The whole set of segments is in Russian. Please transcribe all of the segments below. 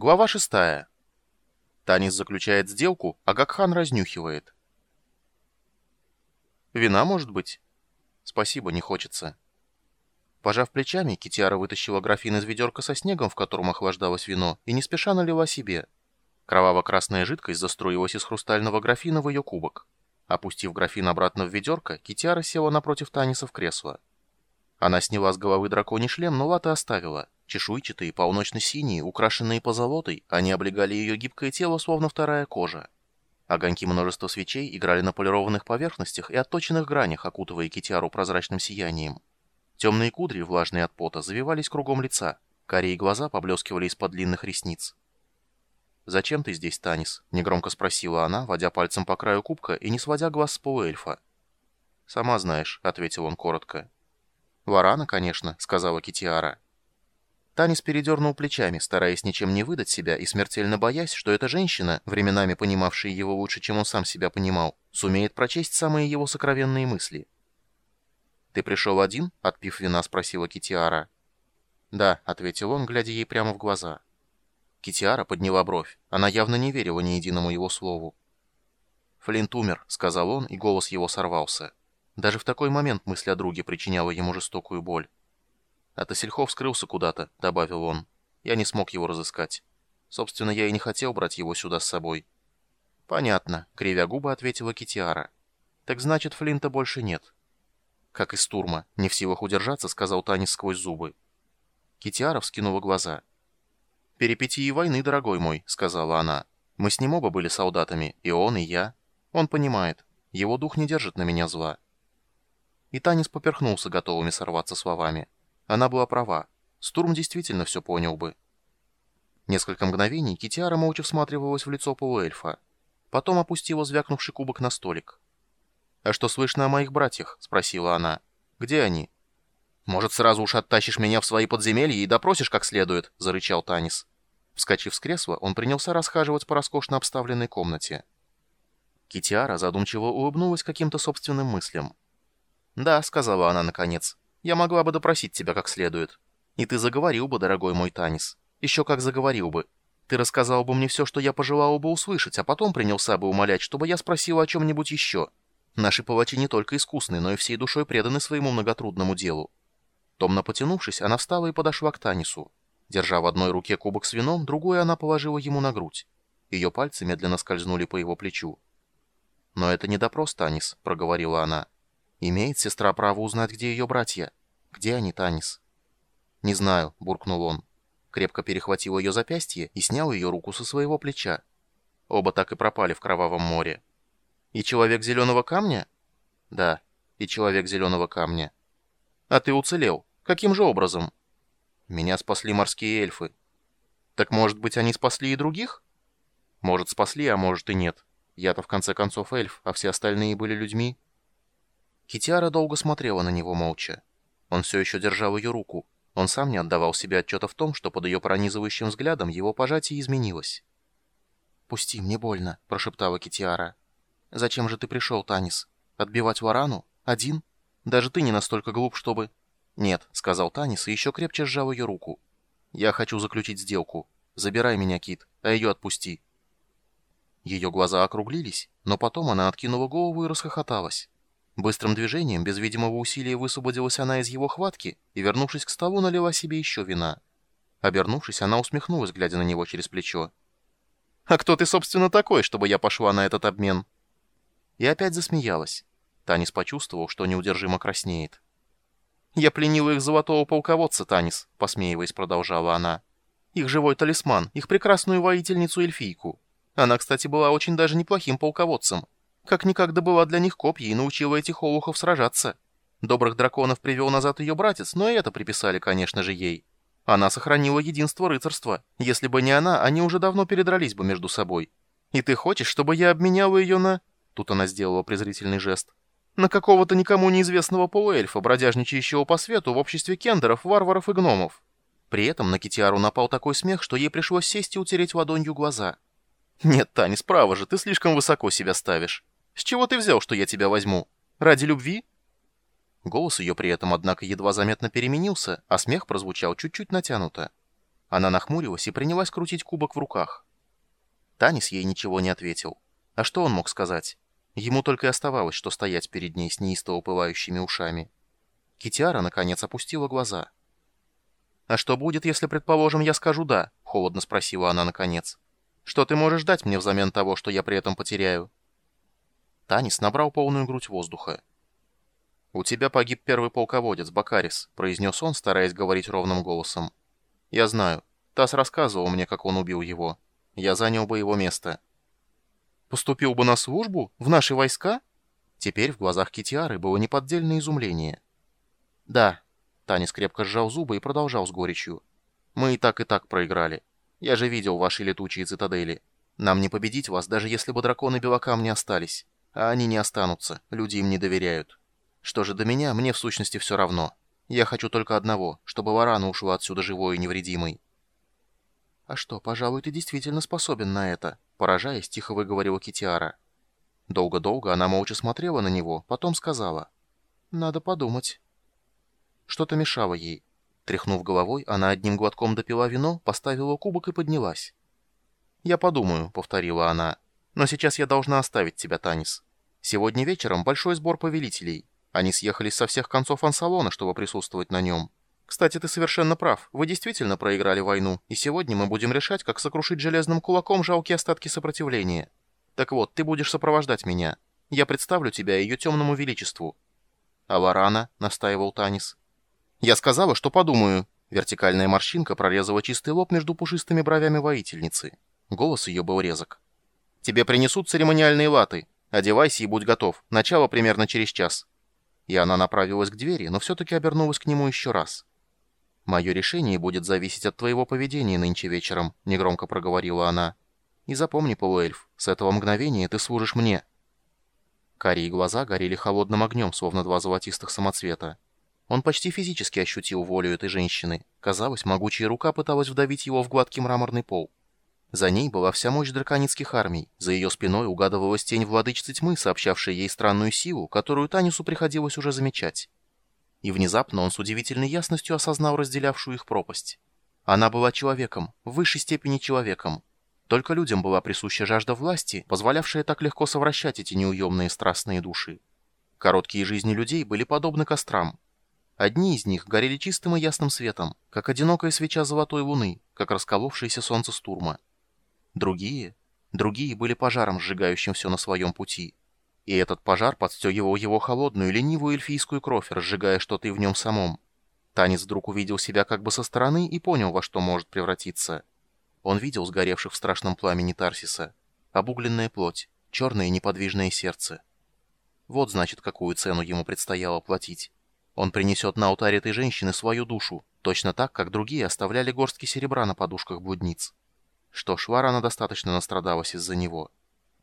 Глава шестая. Танис заключает сделку, а Гакхан разнюхивает. «Вина, может быть?» «Спасибо, не хочется». Пожав плечами, Китиара вытащила графин из ведерка со снегом, в котором охлаждалось вино, и не спеша налила себе. Кроваво-красная жидкость заструилась из хрустального графина в ее кубок. Опустив графин обратно в ведерко, Китиара села напротив Таниса в кресло. Она сняла с головы драконий шлем, но латы оставила — Чешуйчатые, полночно-синие, украшенные позолотой, они облегали ее гибкое тело, словно вторая кожа. Огоньки множества свечей играли на полированных поверхностях и отточенных гранях, окутывая китяру прозрачным сиянием. Темные кудри, влажные от пота, завивались кругом лица. Карие глаза поблескивали из-под длинных ресниц. «Зачем ты здесь, Танис?» — негромко спросила она, водя пальцем по краю кубка и не сводя глаз с полуэльфа. «Сама знаешь», — ответил он коротко. «Варана, конечно», — сказала Китиара. Танис передернул плечами, стараясь ничем не выдать себя и смертельно боясь, что эта женщина, временами понимавшая его лучше, чем он сам себя понимал, сумеет прочесть самые его сокровенные мысли. «Ты пришел один?» — отпив вина, спросила Китиара. «Да», — ответил он, глядя ей прямо в глаза. Китиара подняла бровь. Она явно не верила ни единому его слову. «Флинт умер», — сказал он, и голос его сорвался. Даже в такой момент мысль о друге причиняла ему жестокую боль. «А Тасельхов скрылся куда-то», — добавил он. «Я не смог его разыскать. Собственно, я и не хотел брать его сюда с собой». «Понятно», — кривя губы ответила Китиара. «Так значит, Флинта больше нет». «Как из турма. Не в силах удержаться», — сказал Танис сквозь зубы. Китиара вскинула глаза. «Перипетии войны, дорогой мой», — сказала она. «Мы с ним оба были солдатами, и он, и я. Он понимает. Его дух не держит на меня зла». И Танис поперхнулся готовыми сорваться словами. Она была права. Стурм действительно все понял бы. Несколько мгновений Китиара молча всматривалась в лицо полуэльфа. Потом опустила звякнувший кубок на столик. «А что слышно о моих братьях?» — спросила она. «Где они?» «Может, сразу уж оттащишь меня в свои подземелья и допросишь как следует?» — зарычал Танис. Вскочив с кресла, он принялся расхаживать по роскошно обставленной комнате. Китиара задумчиво улыбнулась каким-то собственным мыслям. «Да», — сказала она наконец, я могла бы допросить тебя как следует. И ты заговорил бы, дорогой мой Танис. Еще как заговорил бы. Ты рассказал бы мне все, что я пожелала бы услышать, а потом принялся бы умолять, чтобы я спросила о чем-нибудь еще. Наши палачи не только искусны, но и всей душой преданы своему многотрудному делу. Томно потянувшись, она встала и подошла к Танису. Держа в одной руке кубок с вином, другую она положила ему на грудь. Ее пальцы медленно скользнули по его плечу. «Но это не допрос, Танис», — проговорила она. Имеет сестра право узнать, где ее братья? Где они, Танис? Не знаю, буркнул он. Крепко перехватил ее запястье и снял ее руку со своего плеча. Оба так и пропали в кровавом море. И человек зеленого камня? Да, и человек зеленого камня. А ты уцелел. Каким же образом? Меня спасли морские эльфы. Так может быть, они спасли и других? Может, спасли, а может и нет. Я-то в конце концов эльф, а все остальные были людьми. Китиара долго смотрела на него молча. Он все еще держал ее руку. Он сам не отдавал себе отчета в том, что под ее пронизывающим взглядом его пожатие изменилось. «Пусти, мне больно», — прошептала Китиара. «Зачем же ты пришел, Танис? Отбивать варану? Один? Даже ты не настолько глуп, чтобы...» «Нет», — сказал Танис и еще крепче сжал ее руку. «Я хочу заключить сделку. Забирай меня, Кит, а ее отпусти». Ее глаза округлились, но потом она откинула голову и расхохоталась. Быстрым движением, без видимого усилия, высвободилась она из его хватки и, вернувшись к столу, налила себе еще вина. Обернувшись, она усмехнулась, глядя на него через плечо. «А кто ты, собственно, такой, чтобы я пошла на этот обмен?» И опять засмеялась. Танис почувствовал, что неудержимо краснеет. «Я пленила их золотого полководца, Танис», — посмеиваясь, продолжала она. «Их живой талисман, их прекрасную воительницу-эльфийку. Она, кстати, была очень даже неплохим полководцем. Как-никак добыла для них копья и научила этих олухов сражаться. Добрых драконов привел назад ее братец, но и это приписали, конечно же, ей. Она сохранила единство рыцарства. Если бы не она, они уже давно передрались бы между собой. И ты хочешь, чтобы я обменяла ее на...» Тут она сделала презрительный жест. «На какого-то никому неизвестного полуэльфа, бродяжничающего по свету в обществе кендеров, варваров и гномов». При этом на Китиару напал такой смех, что ей пришлось сесть и утереть ладонью глаза. «Нет, Таня, справа же, ты слишком высоко себя ставишь. С чего ты взял, что я тебя возьму? Ради любви?» Голос ее при этом, однако, едва заметно переменился, а смех прозвучал чуть-чуть натянуто. Она нахмурилась и принялась крутить кубок в руках. Танис ей ничего не ответил. А что он мог сказать? Ему только и оставалось, что стоять перед ней с неистово пылающими ушами. Китиара, наконец, опустила глаза. «А что будет, если, предположим, я скажу «да»?» — холодно спросила она наконец. «Что ты можешь дать мне взамен того, что я при этом потеряю?» Танис набрал полную грудь воздуха. «У тебя погиб первый полководец, Бакарис», — произнес он, стараясь говорить ровным голосом. «Я знаю. Тасс рассказывал мне, как он убил его. Я занял бы его место». «Поступил бы на службу? В наши войска?» Теперь в глазах Китиары было неподдельное изумление. «Да». Танис крепко сжал зубы и продолжал с горечью. «Мы и так, и так проиграли. Я же видел ваши летучие цитадели. Нам не победить вас, даже если бы драконы белокам не остались. А они не останутся, люди им не доверяют. Что же до меня, мне в сущности все равно. Я хочу только одного, чтобы Варана ушла отсюда живой и невредимой». «А что, пожалуй, ты действительно способен на это?» Поражаясь, тихо выговорила Китиара. Долго-долго она молча смотрела на него, потом сказала. «Надо подумать». Что-то мешало ей. Тряхнув головой, она одним глотком допила вино, поставила кубок и поднялась. «Я подумаю», — повторила она. «Но сейчас я должна оставить тебя, Танис. Сегодня вечером большой сбор повелителей. Они съехались со всех концов ансалона, чтобы присутствовать на нем. Кстати, ты совершенно прав. Вы действительно проиграли войну, и сегодня мы будем решать, как сокрушить железным кулаком жалкие остатки сопротивления. Так вот, ты будешь сопровождать меня. Я представлю тебя ее темному величеству». «А Варана?» — настаивал Танис. «Я сказала, что подумаю». Вертикальная морщинка прорезала чистый лоб между пушистыми бровями воительницы. Голос ее был резок. «Тебе принесут церемониальные латы. Одевайся и будь готов. Начало примерно через час». И она направилась к двери, но все-таки обернулась к нему еще раз. «Мое решение будет зависеть от твоего поведения нынче вечером», — негромко проговорила она. «И запомни, полуэльф, с этого мгновения ты служишь мне». Карие глаза горели холодным огнем, словно два золотистых самоцвета. Он почти физически ощутил волю этой женщины. Казалось, могучая рука пыталась вдавить его в гладкий мраморный пол. За ней была вся мощь драконицких армий. За ее спиной угадывалась тень владычицы тьмы, сообщавшая ей странную силу, которую Танису приходилось уже замечать. И внезапно он с удивительной ясностью осознал разделявшую их пропасть. Она была человеком, в высшей степени человеком. Только людям была присуща жажда власти, позволявшая так легко совращать эти неуемные страстные души. Короткие жизни людей были подобны кострам. Одни из них горели чистым и ясным светом, как одинокая свеча золотой луны, как расколовшееся солнце стурма. Другие, другие были пожаром, сжигающим все на своем пути. И этот пожар подстегивал его холодную, ленивую эльфийскую кровь, разжигая что-то и в нем самом. Танец вдруг увидел себя как бы со стороны и понял, во что может превратиться. Он видел сгоревших в страшном пламени Тарсиса. Обугленная плоть, черное неподвижное сердце. Вот, значит, какую цену ему предстояло платить. Он принесет на алтарь этой женщины свою душу, точно так, как другие оставляли горстки серебра на подушках блудниц. Что ж, Варана достаточно настрадалась из-за него.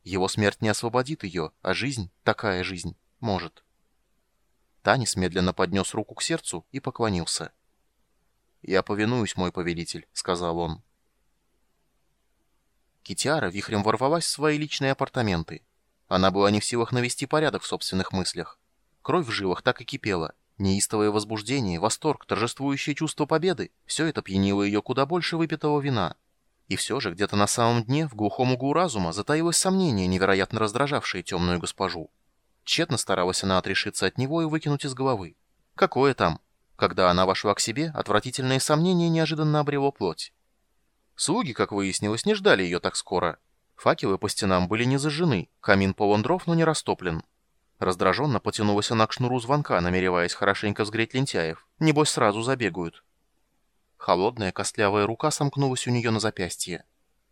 Его смерть не освободит ее, а жизнь, такая жизнь, может. Танис медленно поднес руку к сердцу и поклонился. «Я повинуюсь, мой повелитель», — сказал он. Китиара вихрем ворвалась в свои личные апартаменты. Она была не в силах навести порядок в собственных мыслях. Кровь в жилах так и кипела. Неистовое возбуждение, восторг, торжествующее чувство победы — все это пьянило ее куда больше выпитого вина. И все же где-то на самом дне, в глухом углу разума, затаилось сомнение, невероятно раздражавшее темную госпожу. Тщетно старалась она отрешиться от него и выкинуть из головы. Какое там? Когда она вошла к себе, отвратительное сомнение неожиданно обрело плоть. Слуги, как выяснилось, не ждали ее так скоро. Факелы по стенам были не зажжены, камин полон дров, но не растоплен. Раздраженно потянулась она к шнуру звонка, намереваясь хорошенько взгреть лентяев. Небось, сразу забегают. Холодная костлявая рука сомкнулась у нее на запястье.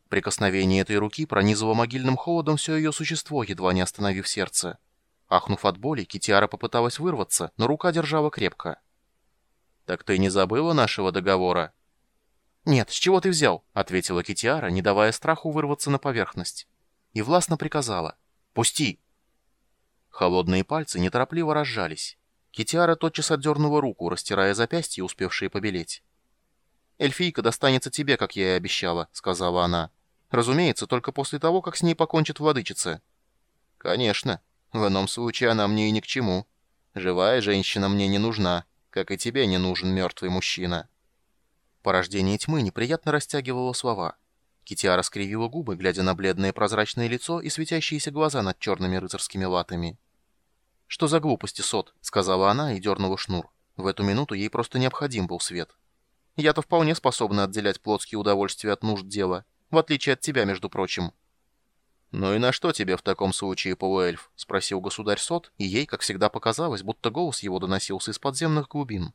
Прикосновение этой руки пронизывало могильным холодом все ее существо, едва не остановив сердце. Ахнув от боли, Китиара попыталась вырваться, но рука держала крепко. «Так ты не забыла нашего договора?» «Нет, с чего ты взял?» — ответила Китиара, не давая страху вырваться на поверхность. И властно приказала. «Пусти!» Холодные пальцы неторопливо разжались. Китиара тотчас отдернула руку, растирая запястье, успевшие побелеть. «Эльфийка достанется тебе, как я и обещала», — сказала она. «Разумеется, только после того, как с ней покончит владычица». «Конечно. В ином случае она мне и ни к чему. Живая женщина мне не нужна, как и тебе не нужен мертвый мужчина». Порождение тьмы неприятно растягивало слова. Китиара скривила губы, глядя на бледное прозрачное лицо и светящиеся глаза над черными рыцарскими латами. «Что за глупости, Сот?» — сказала она и дернула шнур. В эту минуту ей просто необходим был свет. «Я-то вполне способна отделять плотские удовольствия от нужд дела, в отличие от тебя, между прочим». «Ну и на что тебе в таком случае, полуэльф?» — спросил государь Сот, и ей, как всегда, показалось, будто голос его доносился из подземных глубин.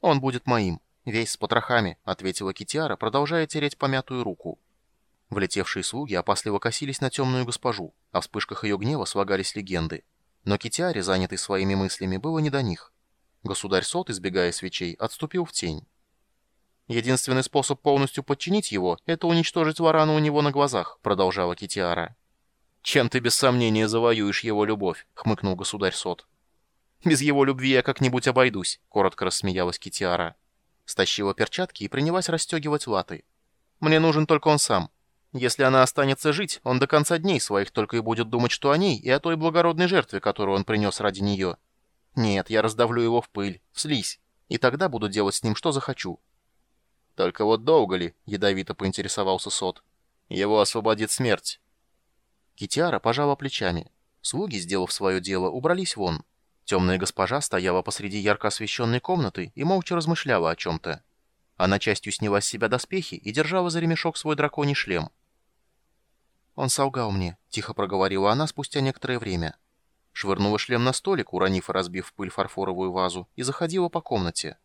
«Он будет моим, весь с потрохами», — ответила Китиара, продолжая тереть помятую руку. Влетевшие слуги опасливо косились на темную госпожу, а в вспышках ее гнева свагались легенды. Но Китиаре, занятый своими мыслями, было не до них. Государь Сот, избегая свечей, отступил в тень. Единственный способ полностью подчинить его — это уничтожить Варану у него на глазах», — продолжала Китиара. «Чем ты без сомнения завоюешь его любовь?» — хмыкнул государь Сот. «Без его любви я как-нибудь обойдусь», — коротко рассмеялась Китиара. Стащила перчатки и принялась расстегивать латы. «Мне нужен только он сам. Если она останется жить, он до конца дней своих только и будет думать, что о ней и о той благородной жертве, которую он принес ради нее. Нет, я раздавлю его в пыль, в слизь, и тогда буду делать с ним что захочу. «Только вот долго ли?» — ядовито поинтересовался Сот. «Его освободит смерть». Китиара пожала плечами. Слуги, сделав свое дело, убрались вон. Темная госпожа стояла посреди ярко освещенной комнаты и молча размышляла о чем-то. Она частью сняла с себя доспехи и держала за ремешок свой драконий шлем. «Он солгал мне», — тихо проговорила она спустя некоторое время. Швырнула шлем на столик, уронив и разбив пыль фарфоровую вазу, и заходила по комнате.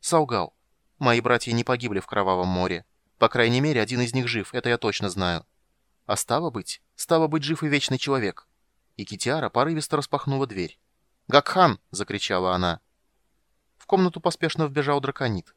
«Солгал. Мои братья не погибли в Кровавом море. По крайней мере, один из них жив, это я точно знаю. А стало быть, стало быть жив и вечный человек. И Китиара порывисто распахнула дверь. «Гакхан!» — закричала она. В комнату поспешно вбежал драконит.